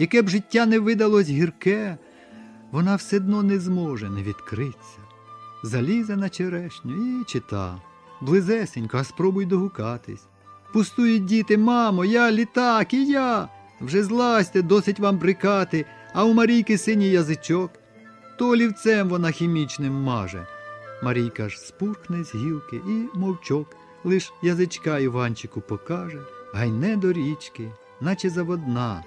яке б життя не видалось гірке, вона все одно не зможе не відкриться. Залізе на черешню і чита. Близесенько, а спробуй догукатись. Пустують діти, мамо, я літак, і я. Вже злазьте, досить вам брикати, а у Марійки синій язичок. То олівцем вона хімічним маже. Марійка ж спурхне з гілки і мовчок, лиш язичка Іванчику покаже, гайне до річки, наче заводна,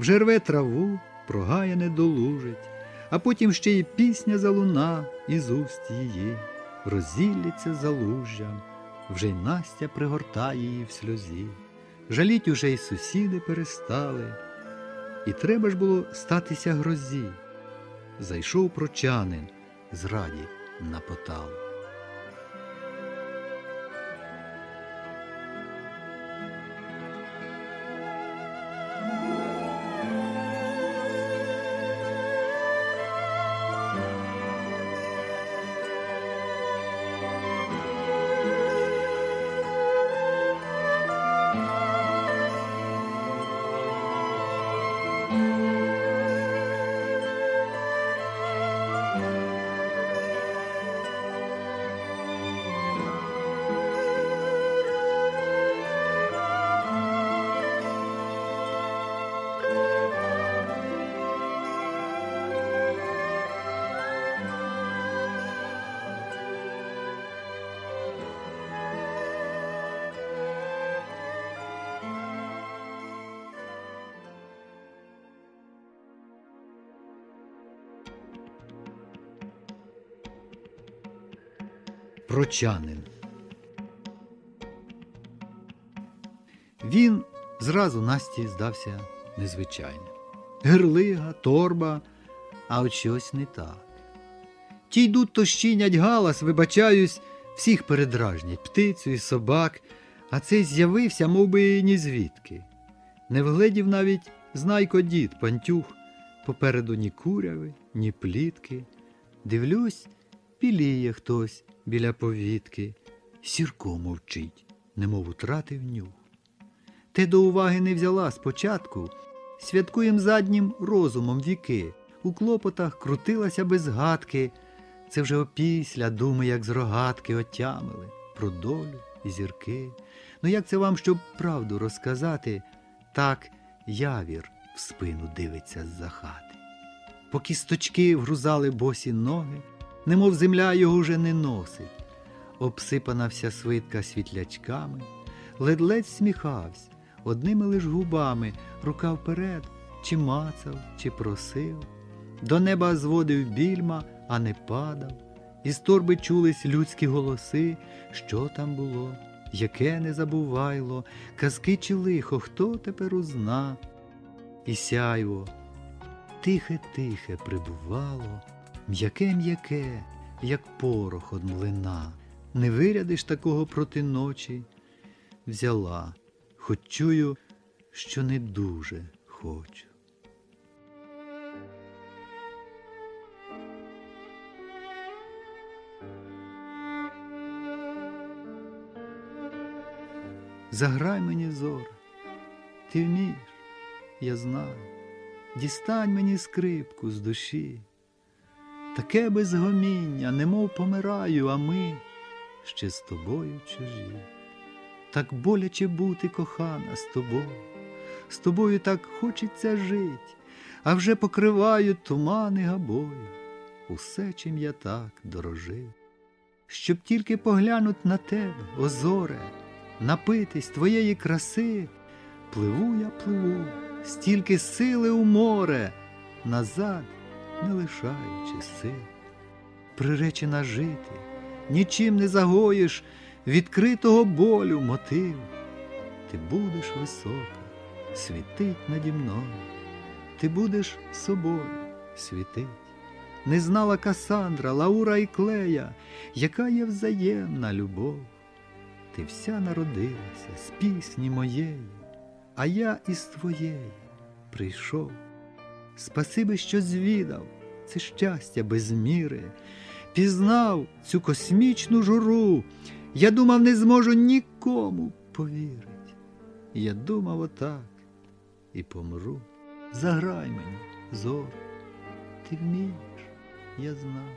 вже рве траву, прогая не долужить, а потім ще й пісня залуна із уст її, розілляться залужжям, вже й Настя пригортає її в сльозі. Жаліть уже й сусіди перестали, і треба ж було статися грозі. Зайшов прочанин зраді на Прочанин. Він зразу Насті здався незвичайним. Гирлига, торба, а от щось не так. Ті йдуть то щинять галас, вибачаюсь, всіх передражнять, птицю і собак, а цей з'явився, мов би, ні звідки. Не вгледів навіть знайко дід пантюх, попереду ні куряви, ні плітки. Дивлюсь, піліє хтось біля повітки, сірко мовчить, немов утратив нюх. Те до уваги не взяла спочатку, святкуєм заднім розумом віки, у клопотах крутилася без гадки. Це вже опісля думи, як з рогатки отямили про долю і зірки. Ну як це вам, щоб правду розказати, так явір в спину дивиться з-за хати. По кісточки вгрузали босі ноги, немов земля його вже не носить. Обсипана вся свитка світлячками, ледь-ледь сміхався, одними лиш губами, рука вперед, чи мацав, чи просив. До неба зводив більма, а не падав. Із торби чулись людські голоси, що там було, яке не забувайло, казки чи лихо, хто тепер узна. І сяйво тихе-тихе прибувало, м'яке-м'яке, як порох од млина. Не вирядиш такого проти ночі. Взяла, хоч чую, що не дуже хочу. Заграй мені зоре, ти вмієш, я знаю, дістань мені скрипку з душі, таке безгоміння, немов помираю, а ми ще з тобою чужі. Так боляче бути кохана з тобою, з тобою так хочеться жить, а вже покривають тумани габою, усе, чим я так дорожив, щоб тільки поглянуть на тебе, озоре, напитись твоєї краси, пливу я пливу, стільки сили у море, назад не лишаючи сил, приречена жити, нічим не загоїш відкритого болю мотив. Ти будеш висока, світить наді мною, ти будеш собою світить. Не знала Касандра, Лаура і Клея, яка є взаємна любов. Ти вся народилася з пісні моєї, а я із твоєї прийшов. Спасиби, що звідав це щастя без міри, пізнав цю космічну журу. Я думав, не зможу нікому повірить. Я думав отак і помру. Заграй мені, зор, ти вмієш, я знаю.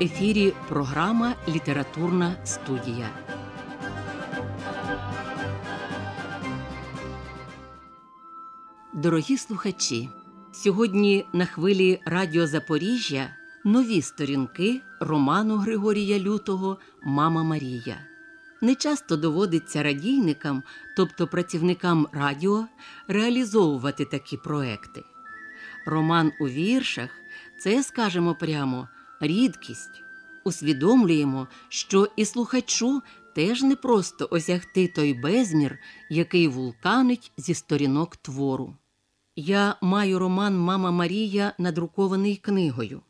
Ефірі програма Літературна студія. Дорогі слухачі, сьогодні на хвилі Радіо Запоріжжя нові сторінки роману Григорія Лютого Мама Марія. Не часто доводиться радійникам, тобто працівникам радіо, реалізовувати такі проекти. Роман у віршах це, скажемо прямо, рідкість. Усвідомлюємо, що і слухачу теж не просто осягти той безмір, який вулканить зі сторінок твору. Я маю роман Мама Марія надрукований книгою.